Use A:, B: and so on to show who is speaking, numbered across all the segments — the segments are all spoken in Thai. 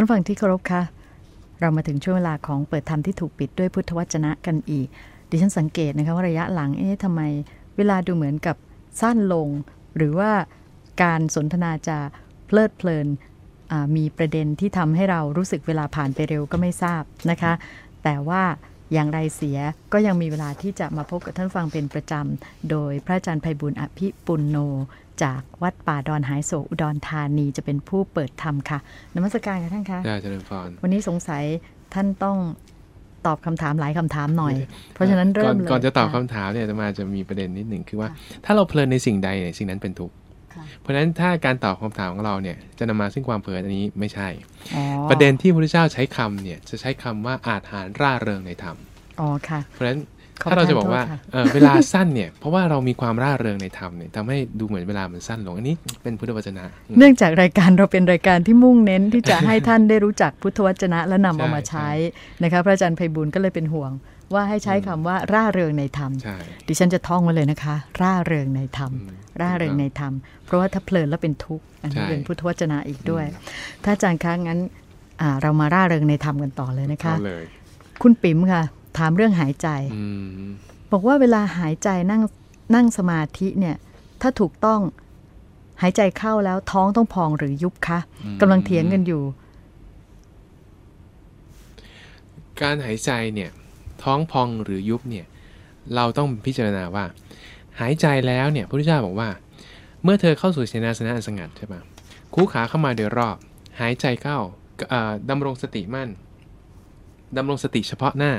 A: ท่านฟังที่เคารพคะเรามาถึงช่วงเวลาของเปิดธรรมที่ถูกปิดด้วยพุทธวจนะกันอีก ดิฉันสังเกตนะคะว่าระยะหลังเอ๊ะทำไมเวลาดูเหมือนกับสั้นลง หรือว่าการสนทนาจะเพลิดเพลินมีประเด็นที่ทำให้เรารู้สึกเวลาผ่านไปเร็วก็ไม่ทราบนะคะ แต่ว่า อย่างไรเสียก็ยังมีเวลาที่จะมาพบกับท่านฟังเป็นประจำ โดยพระอาจารย์ไพบุญอภิปุณโน จากวัดป่าดอนหายโศอุดรธานีจะเป็นผู้เปิดธรรมค่ะนมัสการค่ะท่านคะ
B: ได้เจริญพร
A: วันนี้สงสัยท่านต้องตอบคำถามหลายคำถามหน่อย เพราะฉะนั้นเริ่มเลย
B: ก่อนจะตอบคำถามเนี่ยจะมาจะมีประเด็นนิดหนึ่งคือว่า ถ้าเราเพลินในสิ่งใดเนี่ยสิ่งนั้นเป็นทุกข์ เพราะฉะนั้นถ้าการตอบคำถามของเราเนี่ยจะนำมาซึ่งความเพลินอันนี้ไม่ใช่ ประเด็นที่พระพุทธเจ้าใช้คำเนี่ยจะใช้คำว่าอาจหารร่าเริงในธรรม
A: อ๋อค่ะ
B: เพราะฉะนั้นถ้าเราจะบอกว่าเวลาสั้นเนี่ยเพราะว่าเรามีความร่าเริงในธรรมเนี่ยทำให้ดูเหมือนเวลามันสั้นลงอันนี้เป็นพุทธวจนะ
A: เนื่องจากรายการเราเป็นรายการที่มุ่งเน้นที่จะให้ท่านได้รู้จักพุทธวจนะและนำเอามาใช้นะคะพระอาจารย์ไพบุญก็เลยเป็นห่วง ว่าให้ใช้คำว่าร่าเริงในธรรม ดิฉันจะท่องไว้เลยนะคะ ร่าเริงในธรรม ร่าเริงในธรรม เพราะว่าถ้าเพลินแล้วเป็นทุกข์อันนี้เป็นพุทธวจนะอีกด้วย ถ้าอาจารย์คะงั้นเรามาร่าเริงในธรรมกันต่อเลยนะคะ คุณปิ๋มค่ะ ถามเรื่องหายใจบอกว่าเวลาหายใจนั่งนั่งสมาธิเนี่ย ถ้าถูกต้องหายใจเข้าแล้วท้องต้องพองหรือยุบคะกำลังเถียงกันอยู่
B: การหายใจเนี่ย ท้องพองหรือยุบเนี่ยเราต้องพิจารณาว่า หายใจแล้วเนี่ยพระพุทธเจ้าบอกว่า เมื่อเธอเข้าสู่เสนาสนะอสงัดใช่ไหมคู่ขาเข้ามาโดยรอบ หายใจเข้าดำรงสติมั่นดำรงสติเฉพาะหน้า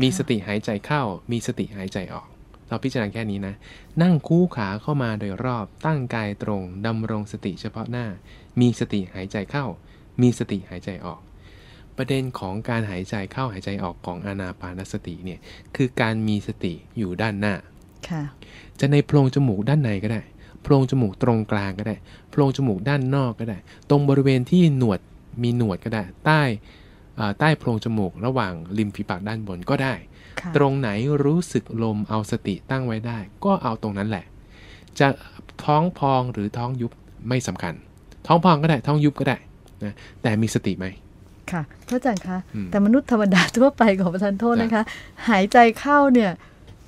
B: มีสติหายใจเข้า มีสติหายใจออก เราพิจารณาแค่นี้นะ นั่งคู่ขาเข้ามาโดยรอบ ตั้งกายตรง ดำรงสติเฉพาะหน้า มีสติหายใจเข้า มีสติหายใจออก ประเด็นของการหายใจเข้าหายใจออกของอานาปานสติเนี่ยคือการมีสติอยู่ด้านหน้า
A: ค่ะ
B: จะในโพรงจมูกด้านในก็ได้ โพรงจมูกตรงกลางก็ได้ โพรงจมูกด้านนอกก็ได้ ตรงบริเวณที่หนวดมีหนวดก็ได้ ใต้ใต้โพรงจมูกระหว่างริมฝีปากด้านบนก็ได้ ตรงไหนรู้สึกลมเอาสติตั้งไว้ได้ ก็เอาตรงนั้นแหละ จะท้องพองหรือท้องยุบไม่สำคัญ ท้องพองก็ได้ท้องยุบก็ได้นะแต่มีสติไหม
A: ค่ะพระอาจารย์คะแต่มนุษย์ธรรมดาทั่วไปของประธานโทษนะคะ หายใจเข้าเนี่ย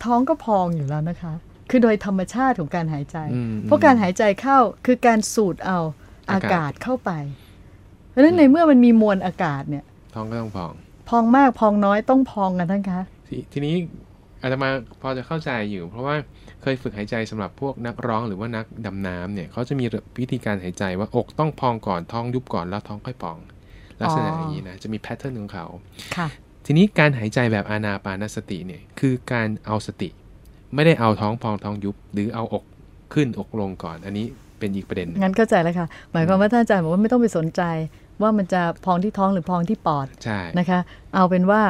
A: ท้องก็พองอยู่แล้วนะคะ คือโดยธรรมชาติของการหายใจ เพราะการหายใจเข้าคือการสูดเอาอากาศเข้าไป เพราะฉะนั้นในเมื่อมันมีมวลอากาศเนี่ย
B: ท้องก็ต้องพอง
A: พองมากพองน้อยต้องพองกันทั้งคะ
B: ททีนี้อาตมาพอจะเข้าใจอยู่ เพราะว่าเคยฝึกหายใจสำหรับพวกนักร้องหรือว่านักดำน้ำเนี่ยเขาจะมีวิธีการหายใจว่าอกต้องพองก่อนท้องยุบก่อนแล้วท้องค่อยพอง ลักษณะอย่างนี้นะจะมีแพทเทิร์นของเขา
A: ค่ะ
B: ทีนี้การหายใจแบบอานาปานสติเนี่ยคือการเอาสติ ไม่ได้เอาท้องพองท้องยุบ หรือเอาอกขึ้นอกลงก่อน อันนี้เป็นอีกประเด็น
A: งั้นเข้าใจแล้วค่ะ หมายความว่าท่านอาจารย์บอกว่าไม่ต้องไปสนใจว่ามันจะพองที่ท้องหรือพองที่ปอดนะคะ เอาเป็นว่า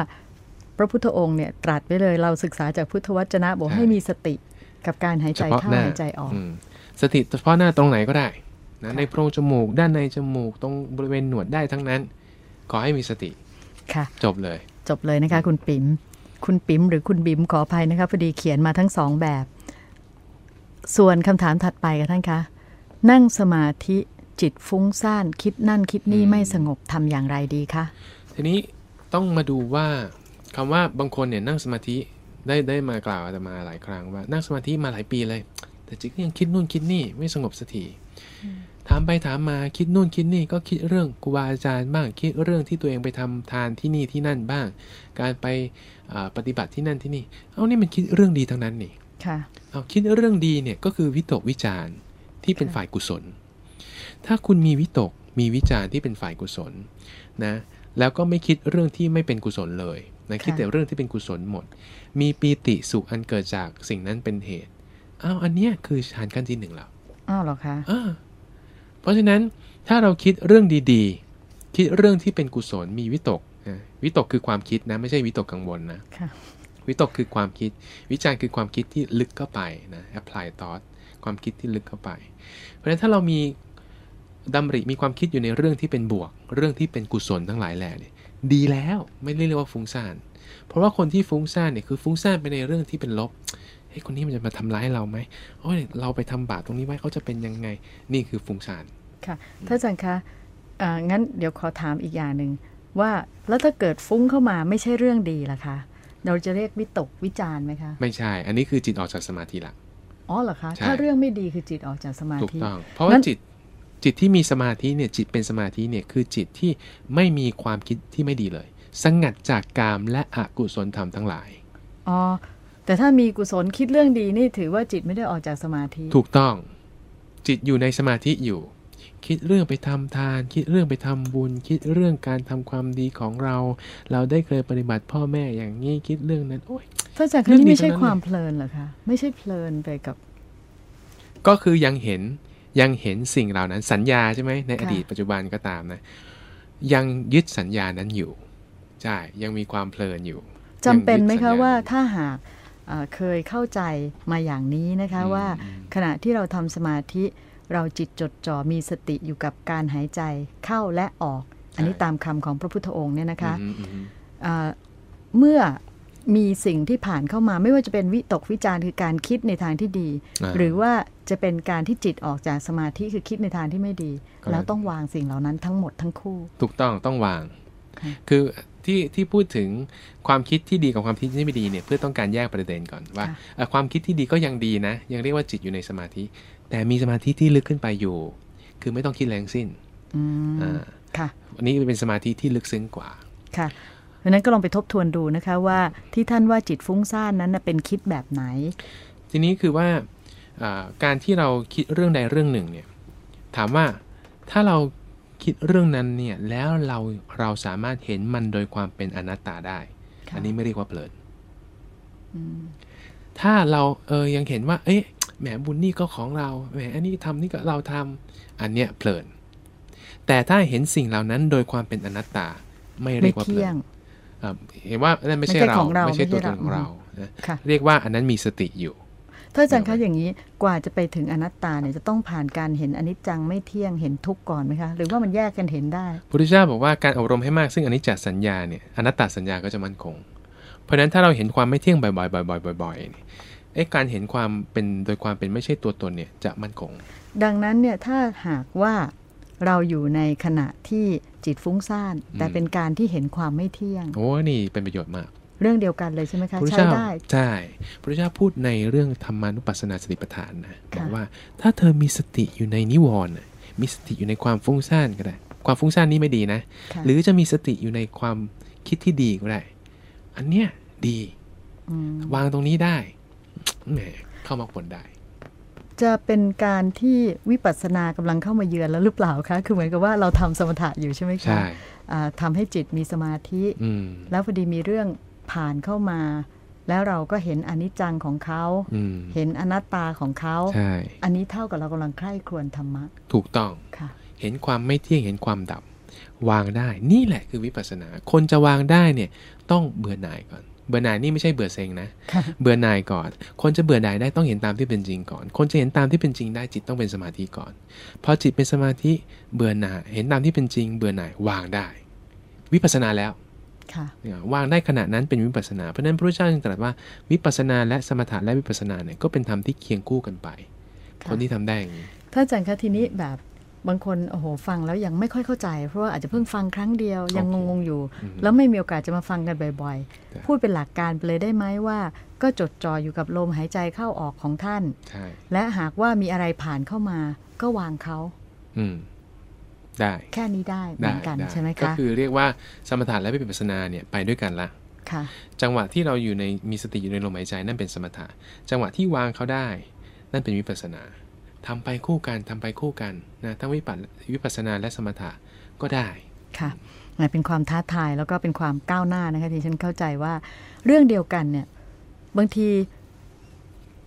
A: พระพุทธองค์เนี่ยตรัสไว้เลยเราศึกษาจากพุทธวจนะบอกให้มีสติกับการหายใจเข้าหายใจออก
B: สติเฉพาะหน้าตรงไหนก็ได้นะในโพรงจมูกด้านในจมูกตรงบริเวณหนวดได้ทั้งนั้น ขอให้มีสติ
A: ค่ะ
B: จบเลย
A: จบเลยนะคะ คุณปิ๋มคุณปิ๋มหรือคุณบิ๋มขออภัยนะคะพอดีเขียนมาทั้งสองแบบ ส่วนคำถามถัดไปกับท่านคะนั่งสมาธิจิตฟุ้งซ่านคิดนั่นคิดนี่ไม่สงบทำอย่างไรดีคะ
B: ทีนี้ต้องมาดูว่าคำว่าบางคนเนี่ยนั่งสมาธิได้ได้มากล่าวอาตมาหลายครั้งว่านั่งสมาธิมาหลายปีเลย แต่จิตยังคิดนู่นคิดนี่ไม่สงบสักที ถามไปถามมาคิดนู่นคิดนี่ก็คิดเรื่องครูบาอาจารย์บ้าง คิดเรื่องที่ตัวเองไปทำทานที่นี่ที่นั่นบ้าง การไปปฏิบัติที่นั่นที่นี่ เอานี่มันคิดเรื่องดีทั้งนั้นนี่
A: ค่ะ
B: เอาคิดเรื่องดีเนี่ยก็คือวิตกวิจารณ์ที่เป็นฝ่ายกุศล ถ้าคุณมีวิตกมีวิจารณ์ที่เป็นฝ่ายกุศลนะแล้วก็ไม่คิดเรื่องที่ไม่เป็นกุศลเลยนะคิดแต่เรื่องที่เป็นกุศลหมด มีปีติสุขอันเกิดจากสิ่งนั้นเป็นเหตุอ้าวอันเนี้ยคือฌานขั้นที่หนึ่งแล้ว
A: อ้าวเหรอคะ
B: อ่า เพราะฉะนั้นถ้าเราคิดเรื่องดีๆ คิดเรื่องที่เป็นกุศลมีวิตกนะวิตกคือความคิดนะไม่ใช่วิตกกังวลนะวิตกคือความคิด วิจารณ์คือความคิดที่ลึกเข้าไปนะ apply thought ความคิดที่ลึกเข้าไป เพราะฉะนั้นถ้าเรามีดำริมีความคิดอยู่ในเรื่องที่เป็นบวก เรื่องที่เป็นกุศลทั้งหลายแหล่เนี่ยดีแล้วไม่เรียกว่าฟุ้งซ่านเพราะว่าคนที่ฟุ้งซ่านเนี่ยคือฟุ้งซ่านไปในเรื่องที่เป็นลบ เฮ้ยคนนี้มันจะมาทำร้ายเราไหมโอ้ยเราไปทำบาปตรงนี้ไว้เขาจะเป็นยังไง นี่คือฟุ้งซ่าน
A: ค่ะท่านอาจารย์คะอ่างั้นเดี๋ยวขอถามอีกอย่างหนึ่งว่าแล้วถ้าเกิดฟุ้งเข้ามาไม่ใช่เรื่องดีล่ะคะ เราจะเรียกวิตกวิจารไหมคะ
B: ไม่ใช่ อันนี้คือจิตออกจากสมาธิละ
A: อ๋อเหรอคะ ถ้าเรื่องไม่ดีคือจิตออกจากสมา
B: ถูก
A: ธิ
B: ต้องเพราะว่าจิตจิตที่มีสมาธิเนี่ยจิตเป็นสมาธิเนี่ยคือจิตที่ไม่มีความคิดที่ไม่ดีเลย สงัดจากกามและอกุศลธรรมทั้งหลาย
A: อ๋อ แต่ถ้ามีกุศลคิดเรื่องดีนี่ถือว่าจิตไม่ได้ออกจากสมาธิ
B: ถูกต้อง จิตอยู่ในสมาธิอยู่ คิดเรื่องไปทำทาน คิดเรื่องไปทำบุญ คิดเรื่องการทำความดีของเรา เราได้เคยปฏิบัติพ่อแม่อย่างนี้คิดเรื่องนั้นโอ้ย
A: ถ้าจาก
B: เรื่
A: นี้
B: องดี
A: ไม่ใช่
B: ทั้งนั้น
A: ความเพลินเหรอคะไม่ใช่เพลินไปกับ
B: ก็คือยังเห็นยังเห็นสิ่งเหล่านั้นสัญญาใช่ไหมใน
A: ค่ะ
B: อดีตปัจจุบันก็ตามนะ ยังยึดสัญญานั้นอยู่ใช่ยังมีความเพลินอยู่
A: จำเป็นไหม
B: ยังยึดสั
A: คะ
B: ญญ
A: ว่าถ้าหาก เอ่อเคยเข้าใจมาอย่างนี้นะคะ
B: อืม
A: ว่า
B: อืม
A: ขณะที่เราทำสมาธิเราจิตจดจ่อมีสติอยู่กับการหายใจเข้าและออก อันนี้ตามคำของพระพุทธองค์เนี่ยนะคะ
B: อืมอืมอืม
A: อ่าเมื่อมีสิ่งที่ผ่านเข้ามาไม่ว่าจะเป็นวิตกวิจารณ์คือการคิดในทางที่ดีาหรือว่าจะเป็นการที่จิตออกจากสมาธิคือคิดในทางที่ไม่ดี
B: ก็
A: แล้วต้องวางสิ่งเหล่านั้นทั้งหมดทั้งคู่
B: ถูกต้องต้องวาง
A: ค่ะ
B: คือ ที่ที่พูดถึงความคิดที่ดีกับความคิดที่ไม่ดีเนี่ยเพื่อต้องการแยกประเด็นก่อนว่า
A: ค่ะ
B: เอ่อความคิดที่ดีก็ยังดีนะ ยังเรียกว่าจิตอยู่ในสมาธิ แต่มีสมาธิที่ลึกขึ้นไปอยู่ คือไม่ต้องคิดแรงสิ้น
A: อืม
B: อ่า
A: ค่ะ
B: อันนี้เป็นสมาธิที่ลึกซึ้งกว่า
A: ค่ะเพราะฉะนั้นก็ลองไปทบทวนดูนะคะว่าที่ท่านว่าจิตฟุ้งซ่านนั้นน่ะเป็นคิดแบบไหน
B: ทีนี้คือว่าอ่าการที่เราคิดเรื่องใดเรื่องหนึ่งเนี่ยถามว่าถ้าเรา คิดเรื่องนั้นเนี่ยแล้วเราเราสามารถเห็นมันโดยความเป็นอนัตตาได้
A: ค่ะ
B: อันนี้ไม่เรียกว่าเพลิน
A: อืม
B: ถ้าเราเออยังเห็นว่า เอ๊ะแหมบุญนี่ก็ของเราแหมอันนี้ทำนี่ก็เราทำอันเนี้ยเพลินแต่ถ้าเห็นสิ่งเหล่านั้นโดยความเป็นอนัตตาไม่เรี
A: ไม่
B: ยกว่าเพลิ
A: เที่ย
B: น
A: ง
B: อ่าเห็นว่านั่นไม่ใช่
A: ไม่ใช่
B: เรา
A: ของเรา
B: ไม่ใช่ตัว
A: ไม่
B: ต
A: ใช่
B: นของ
A: เรา
B: เรานะ
A: ค่ะ
B: เรียกว่าอันนั้นมีสติอยู่
A: ถ้าอาจารย์คะอย่างนี้กว่าจะไปถึงอนัตตาเนี่ยจะต้องผ่านการเห็นอนิจจังไม่เที่ยงเห็นทุกข์ก่อนไหมคะ หรือว่ามันแยกกันเห็นได้
B: พุทธเจ้าบอกว่าการอบรมให้มากซึ่งอนิจจสัญญาเนี่ยอนัตตสัญญาก็จะมั่นคง เพราะฉะนั้นถ้าเราเห็นความไม่เที่ยงบ่อยๆบ่อยๆบ่อยๆเนี่ยไอ้การเห็นความเป็นโดยความเป็นไม่ใช่ตัวตนเนี่ยจะมั่นคง
A: ดังนั้นเนี่ยถ้าหากว่าเราอยู่ในขณะที่จิตฟุ้งซ่านแต่เป็นการที่เห็นความไม่เที่ยง
B: โอ้นี่เป็นประโยชน์มาก
A: เรื่องเดียวกันเลยใช่ไหมคะ
B: พระ
A: ใช้
B: เจ้า
A: ได้
B: ใช่พระเจ้าพูดในเรื่องธรรมานุปัสสนาสติปัฏฐานนะบ
A: ค่ะ
B: อกว่าถ้าเธอมีสติอยู่ในนิวรณ์น่ะมีสติอยู่ในความฟุ้งซ่านก็ได้ ความฟุ้งซ่านนี่ไม่ดีนะ
A: ค่ะ
B: หรือจะมีสติอยู่ในความคิดที่ดีก็ได้ อันเนี้ยดี
A: ม
B: วางตรงนี้ได้แหมเข้ามรรคผลได้
A: จะเป็นการที่วิปัสสนากำลังเข้ามาเยือนแล้วหรือเปล่าคะ คือเหมือนกับว่าเราทำสมถะอยู่ใช่ไหมคะ
B: ใช่
A: อ่าทำให้จิตมีสมาธิ
B: อืม
A: แล้วพอดีมีเรื่อง ผ่านเข้ามา แล้วเราก็เห็นอนิจจังของเขา
B: อืม
A: เห็นอนัตตาของเขา
B: ใช่
A: อันนี้เท่ากับเรากำลังใคร่ครวญธรรมะ
B: ถูกต้อง
A: ค่ะ
B: เห็นความไม่เที่ยงเห็นความดับ วางได้นี่แหละคือวิปัสสนา คนจะวางได้เนี่ยต้องเบื่อหน่ายก่อนเบื่อหน่ายนี่ไม่ใช่เบื่อเซ็งนะ
A: ค่ะ
B: เบื่อหน่ายก่อน คนจะเบื่อหน่ายได้ต้องเห็นตามที่เป็นจริงก่อน คนจะเห็นตามที่เป็นจริงได้จิตต้องเป็นสมาธิก่อน พอจิตเป็นสมาธิเบื่อหน่าย เห็นตามที่เป็นจริง เบื่อหน่ายวางได้ วิปัสสนาแล้ว
A: ค่ะ
B: เนี่ย วางได้ขณะนั้นเป็นวิปัสสนาเพราะฉะนั้นพระพุทธเจ้าจึงตรัสว่าวิปัสสนาและสมถะและวิปัสสนาเนี่ยก็เป็นธรรมที่เคียงคู่กันไป
A: ค่ะ
B: คนที่ทำได้อย่างนี้
A: ถ้าอาจารย์คะทีนี้แบบบางคนโอ้โหฟังแล้วยังไม่ค่อยเข้าใจ เพราะว่าอาจจะเพิ่งฟังครั้งเดียวยัง
B: โอเค
A: งงๆอยู่
B: อืม
A: แล้วไม่มีโอกาสจะมาฟังกันบ่อย
B: จ้ะ
A: ๆพูดเป็นหลักการไปเลยได้ไหมว่า ก็จดจ่ออยู่กับลมหายใจเข้าออกของท่าน
B: ใช่
A: และหากว่ามีอะไรผ่านเข้ามาก็วางเขา
B: อืม ได้
A: แค่นี้ได้เหมื
B: ได้
A: อนกัน
B: ด้
A: ใช่ไหม
B: ก็
A: คะ
B: คือเรียกว่าสมถะและวิปัสสนาเนี่ยไปด้วยกันละ
A: ค่ะ
B: จังหวะที่เราอยู่ในมีสติอยู่ในลมหายใจนั่นเป็นสมถะ จังหวะที่วางเขาได้ นั่นเป็นวิปัสสนาทำไปคู่กันทำไปคู่กันนะทั้งวิปัสวิปัสสนาและสมถะก็ได้
A: ค่ะแหมเป็นความท้าทายแล้วก็เป็นความก้าวหน้านะคะที่ฉันเข้าใจว่าเรื่องเดียวกันเนี่ยบางที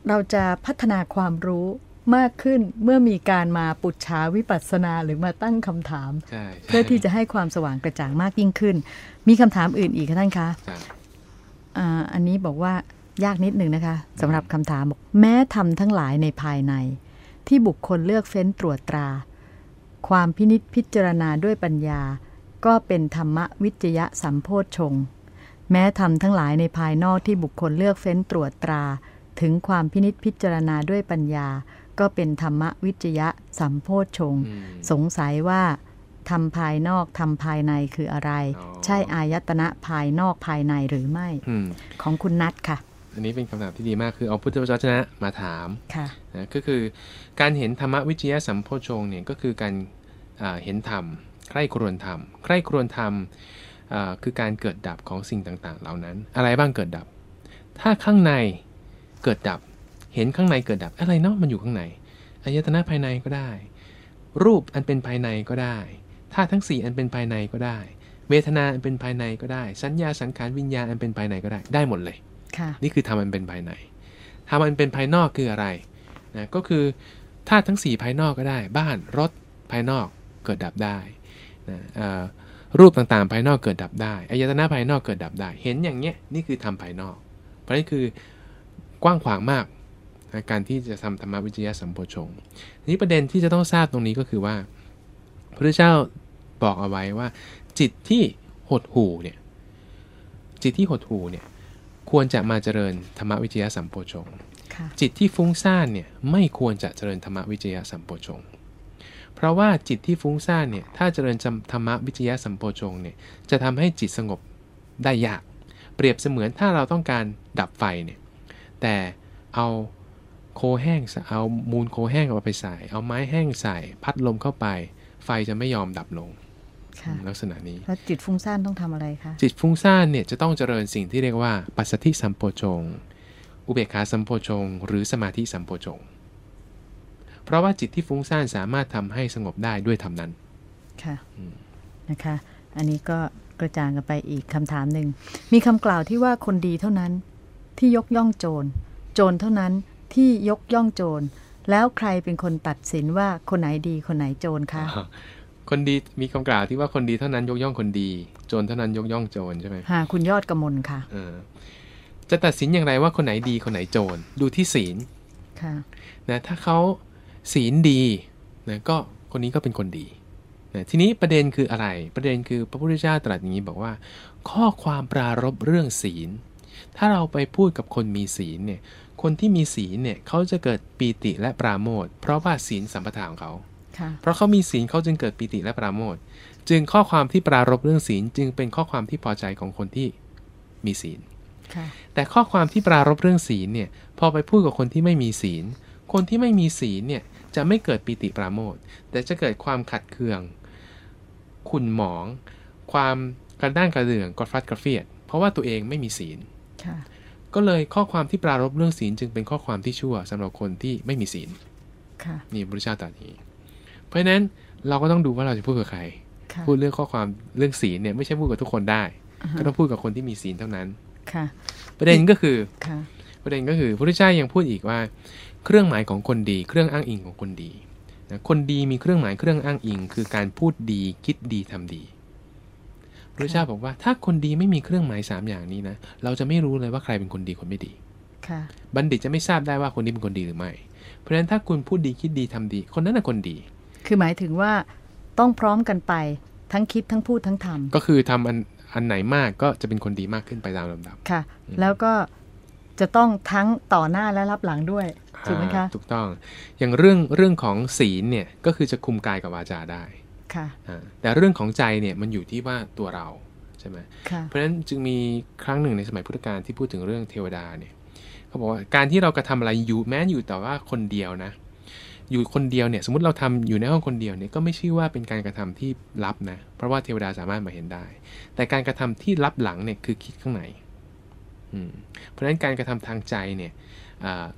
A: เราจะพัฒนาความรู้ มากขึ้นเมื่อมีการมาปุจฉาวิปัสสนาหรือมาตั้งคำถาม
B: ใช่
A: เพื่อที่จะให้ความสว่างกระจ่างมากยิ่งขึ้น มีคำถามอื่นอีกค่ะท่านคะ
B: ใช่
A: อ่าอันนี้บอกว่ายากนิดหนึ่งนะคะสำหรับคำถามบอกแม้ทำทั้งหลายในภายใน ที่บุคคลเลือกเฟ้นตรวจตรา ความพินิษพิจารณาด้วยปัญญา ก็เป็นธรรมวิจยะสัมโพชฌงค์แม้ทำทั้งหลายในภายนอกที่บุคคลเลือกเฟ้นตรวจตรา ถึงความพินิษพิจารณาด้วยปัญญา ก็เป็นธรรมวิจยะสัมโพชฌงค์
B: อืม
A: สงสัยว่าทำภายนอกทำภายในคืออะไร ใช่อายตนะภายนอกภายในหรือไม่ของคุณนัทค่ะ
B: อันนี้เป็นคำถามที่ดีมากคือเอาพุทธวจนะมาถาม
A: ค่ะ
B: นะก็คือการเห็นธรรมวิจยะสัมโพชงเนี่ยก็คือการเห็นธรรมใคร่ครวญธรรมใคร่ครวญธรรมคือการเกิดดับของสิ่งต่างๆ เหล่านั้น อะไรบ้างเกิดดับ ถ้าข้างในเกิดดับ เห็นข้างในเกิดดับอะไรเนาะมันอยู่ข้างในอายตนะภายในก็ได้ รูปอันเป็นภายในก็ได้ธาตุทั้ง 4 อันเป็นภายในก็ได้ เวทนาอันเป็นภายในก็ได้ สัญญาสังขารวิญญาณอันเป็นภายในก็ได้ได้หมดเลยนี่คือทำมันเป็นภายในทำมันเป็นภายนอกคืออะไรนะก็คือธาตุทั้ง 4 ภายนอกก็ได้ บ้านรถภายนอกเกิดดับได้นะรูปต่างๆ ภายนอกเกิดดับได้อายตนะภายนอกเกิดดับได้ เห็นอย่างเนี้ยนี่คือทำภายนอก เพราะนี่คือกว้างขวางมาก นะการที่จะทำธรรมวิจยะสัมโพชงนี้ประเด็นที่จะต้องทราบตรงนี้ก็คือว่าพระเจ้าบอกเอาไว้ว่า จิตที่หดหูเนี่ยจิตที่หดหูเนี่ยควรจะมาเจริญธรรมวิจยะสัมโพชงจิตที่ฟุ้งซ่านเนี่ยไม่ควรจะเจริญธรรมวิจยะสัมโพชงเพราะว่าจิตที่ฟุ้งซ่านเนี่ยถ้าเจริญธรรมวิจยะสัมโพชงเนี่ยจะทำให้จิตสงบได้ยาก เปรียบเสมือนถ้าเราต้องการดับไฟเนี่ยแต่เอา โคแห้งเอามูลโคแห้งเอาไปใส่ เอาไม้แห้งใส่ พัดลมเข้าไป ไฟจะไม่ยอมดับลงลักษณะนี้
A: แล้วจิตฟุ้งซ่านต้องทำอะไรคะ
B: จิตฟุ้งซ่านเนี่ยจะต้องเจริญสิ่งที่เรียกว่าปัสสติสัมโพชง อุเบกขาสัมโพชง หรือสมาธิสัมโพชง เพราะว่าจิตที่ฟุ้งซ่านสามารถทำให้สงบได้ด้วยธรรมนั้น
A: ค่ะนะคะ อันนี้ก็กระจางกันไปอีกคำถามหนึ่งมีคำกล่าวที่ว่าคนดีเท่านั้นที่ยกย่องโจร โจรเท่านั้น ที่ยกย่องโจร แล้วใครเป็นคนตัดสินว่าคนไหนดีคนไหนโจรคะ
B: คนดีมีคำกล่าวที่ว่าคนดีเท่านั้นยกย่องคนดี โจรเท่านั้นยกย่องโจรใช่ไหม
A: ค่ะคุณยอดกมลค่ะ
B: จะตัดสินอย่างไรว่าคนไหนดีคนไหนโจรดูที่ศีล
A: ค่ะ
B: นะถ้าเขาศีลดีนะก็คนนี้ก็เป็นคนดีนะทีนี้ประเด็นคืออะไร ประเด็นคือพระพุทธเจ้าตรัสอย่างนี้บอกว่า ข้อความปรารบเรื่องศีล ถ้าเราไปพูดกับคนมีศีลเนี่ย คนที่มีศีลเนี่ยเขาจะเกิดปีติและปราโมทเพราะว่าศีลสัมปทาของเขาเพราะเขามีศีลเขาจึงเกิดปีติและปราโมทจึงข้อความที่ปรารบเรื่องศีลจึงเป็นข้อความที่พอใจของคนที่มีศีลแต่ข้อความที่ปรารบเรื่องศีลเนี่ยพอไปพูดกับคนที่ไม่มีศีล คนที่ไม่มีศีลเนี่ยจะไม่เกิดปิติปราโมทแต่จะเกิดความขัดเคือง ขุนหมอง ความกระด้างกระเดื่องกระฟัดกระเฟียด เพราะว่าตัวเองไม่มีศีล ก็เลยข้อความที่ปรารบเรื่องศีลจึงเป็นข้อความที่ชั่วสำหรับคนที่ไม่มีศีลนี่บริชาตานี้ เพราะฉะนั้นเราก็ต้องดูว่าเราจะพูดกับใคร พูดเรื่องข้อความเรื่องศีลเนี่ยไม่ใช่พูดกับทุกคนได้ ก็ต้องพูดกับคนที่มีศีลเท่านั้นประเด็นก็คือประเด็นก็คือพระพุทธเจ้ายังพูดอีกว่า เครื่องหมายของคนดี เครื่องอ้างอิงของคนดีนะคนดีมีเครื่องหมายเครื่องอ้างอิง คือการพูดดีคิดดีทำดี พระเจ้าบอกว่าถ้าคนดีไม่มีเครื่องหมายสามอย่างนี้นะ เราจะไม่รู้เลยว่าใครเป็นคนดีคนไม่ดีบัณฑิตจะไม่ทราบได้ว่าคนนี้เป็นคนดีหรือไม่ เพราะฉะนั้นถ้าคุณพูดดีคิดดีทำดี คนนั้นน่ะคนดี
A: คือหมายถึงว่าต้องพร้อมกันไปทั้งคิดทั้งพูดทั้งทำ
B: ก็คือทำอันอันไหนมากก็จะเป็นคนดีมากขึ้นไปตามลำดับ
A: ค่ะ แล้วก็จะต้องทั้งต่อหน้าและรับหลังด้วยถูกไหมคะ
B: ถูกต้อง อย่างเรื่องเรื่องของศีลเนี่ยก็คือจะคุมกายกับวาจาได้
A: ค่ะ
B: แต่เรื่องของใจเนี่ยมันอยู่ที่ว่าตัวเราใช่ไหมเพราะฉะนั้นจึงมีครั้งหนึ่งในสมัยพุทธกาลที่พูดถึงเรื่องเทวดาเนี่ยเขาบอกว่าการที่เรากระทาอะไรอยู่แม้อยู่แต่ว่าคนเดียวนะ อยู่คนเดียวเนี่ยสมมติเราทำอยู่ในห้องคนเดียวเนี่ยก็ไม่ชื่อว่าเป็นการกระทำที่ลับนะเพราะว่าเทวดาสามารถมาเห็นได้ แต่การกระทำที่ลับหลังเนี่ยคือคิดข้างในเพราะฉะนั้นการกระทำทางใจเนี่ย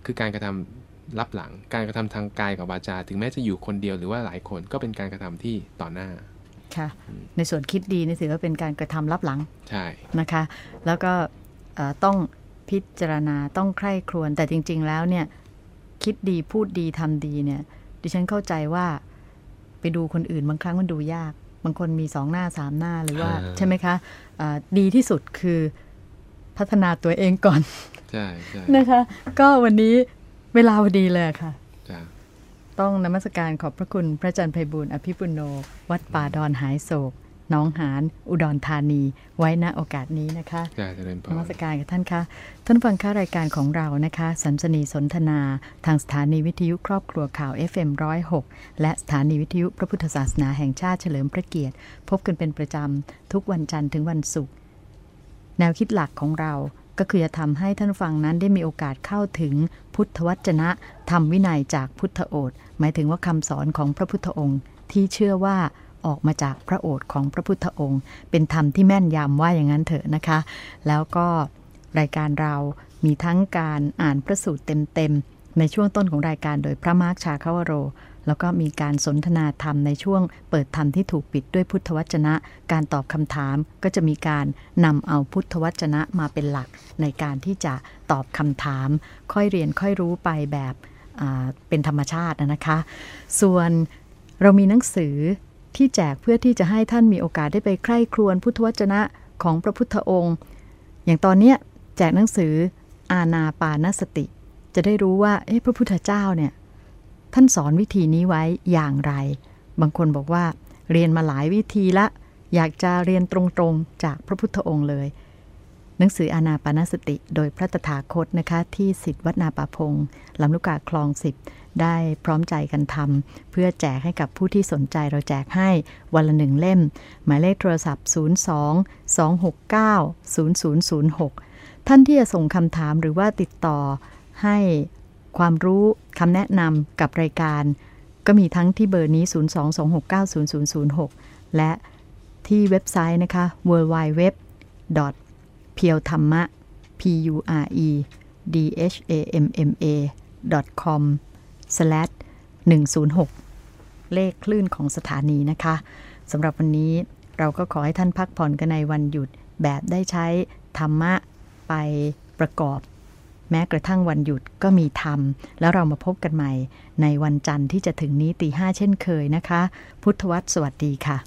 B: คือการกระทำ รับหลังการกระทำทางกายกับวาจา ถึงแม้จะอยู่คนเดียวหรือว่าหลายคนก็เป็นการกระทำที่ต่อหน้า
A: ค่ะ ในส่วนคิดดีนี่ถือว่าเป็นการกระทำรับหลัง
B: ใช่
A: นะคะ แล้วก็ต้องพิจารณาต้องใคร่ครวญแต่จริง ๆ แล้วเนี่ยคิดดีพูดดีทำดีเนี่ยดิฉันเข้าใจว่าไปดูคนอื่นบางครั้งมันดูยาก บางคนมีสองหน้าสามหน้าหรือว่าใช่ไหมคะะดีที่สุดคือพัฒนาตัวเองก่อน
B: ใช่ใช่
A: นะคะ ก็วันนี้ เวลาพอดีเลยค่ะ ต้องนมัสการขอบพระคุณพระอาจารย์ไพบุญอภิปุโน วัดป่าดอนหายโศกน้องหานอุดรธานี ไว้ณโอกาสนี้นะคะ
B: จ้าเจริญพร
A: นมัสการกับท่านคะ ท่านฟังค่ารายการของเรานะคะ สัมสนีสนทนา ทางสถานีวิทยุครอบครัวข่าว FM106 และสถานีวิทยุพระพุทธศาสนาแห่งชาติเฉลิมพระเกียรติ พบกันเป็นประจำ ทุกวันจันทร์ถึงวันศุกร์ แนวคิดหลักของเรา ก็คือจะทำให้ท่านฟังนั้นได้มีโอกาสเข้าถึงพุทธวจนะธรรมวินัยจากพุทธโอษหมายถึงว่าคำสอนของพระพุทธองค์ ที่เชื่อว่าออกมาจากพระโอษของพระพุทธองค์ เป็นธรรมที่แม่นยำว่าอย่างนั้นเถอะนะคะ แล้วก็รายการเรามีทั้งการอ่านพระสูตรเต็มๆในช่วงต้นของรายการโดยพระมาร์คชาคาวโร แล้วก็มีการสนทนาธรรมในช่วงเปิดธรรมที่ถูกปิดด้วยพุทธวจนะ การตอบคำถามก็จะมีการนำเอาพุทธวจนะมาเป็นหลัก ในการที่จะตอบคำถาม ค่อยเรียนค่อยรู้ไปแบบเป็นธรรมชาตินะคะ ส่วนเรามีหนังสือที่แจกเพื่อที่จะให้ท่านมีโอกาสได้ไปใคร่ครวญพุทธวจนะของพระพุทธองค์ อย่างตอนนี้แจกหนังสืออาณาปานสติ จะได้รู้ว่าเอ๊ะพระพุทธเจ้าเนี่ย ท่านสอนวิธีนี้ไว้อย่างไร บางคนบอกว่า เรียนมาหลายวิธีละ อยากจะเรียนตรงๆจากพระพุทธองค์เลย หนังสืออานาปานสติโดยพระตถาคตนะคะที่สิทธิวัดนาปาพงลำลูกกาคลองสิบได้พร้อมใจกันทำเพื่อแจกให้กับผู้ที่สนใจเราแจกให้วันละหนึ่งเล่ม หมายเลขโทรศัพท์ 02 269 0006 ท่านที่จะส่งคำถามหรือว่าติดต่อให้ ความรู้คำแนะนำกับรายการ ก็มีทั้งที่เบอร์นี้ 022690006 และที่เว็บไซต์นะคะ w w w p e e l t h a m m a p u r e d h a m m a com106 เลขคลื่นของสถานีนะคะสำหรับวันนี้เราก็ขอให้ท่านพักผ่อนกันในวันหยุดแบบได้ใช้ธรรมะไปประกอบ แม้กระทั่งวันหยุดก็มีธรรมแล้วเรามาพบกันใหม่ ในวันจันทร์ที่จะถึงนี้ตีห้าเช่นเคยนะคะ พุทธวัตรสวัสดีค่ะ